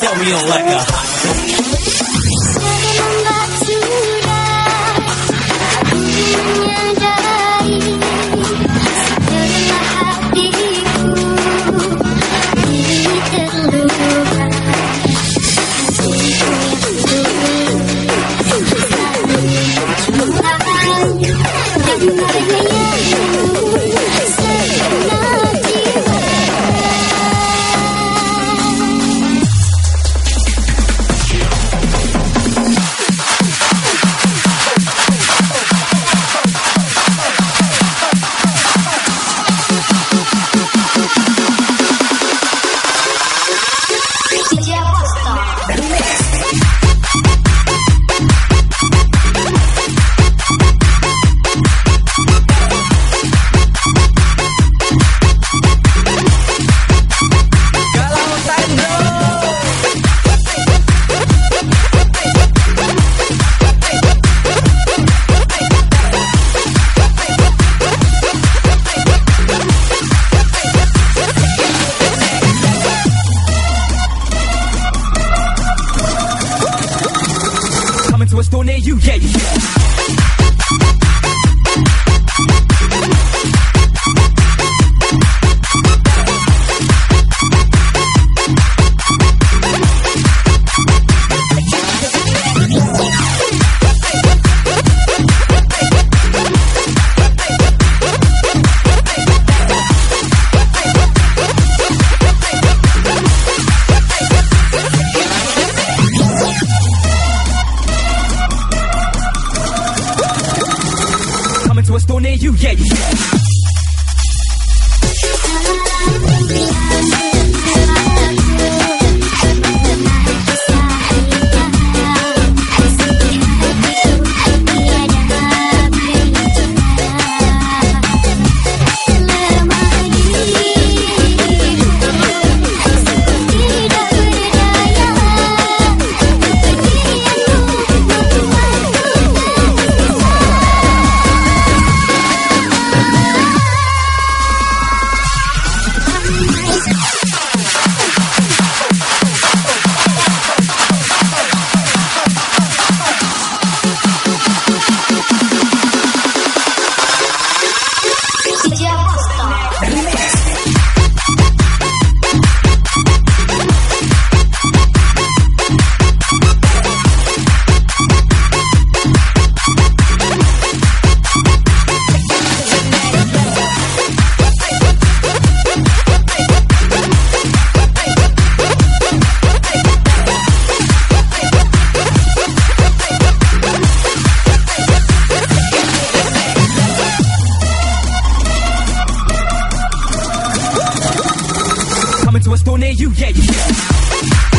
Tell me you don't like a hot A store near you, yeah, yeah. A store you, yeah, yeah. Coming to a store near you, yeah, yeah.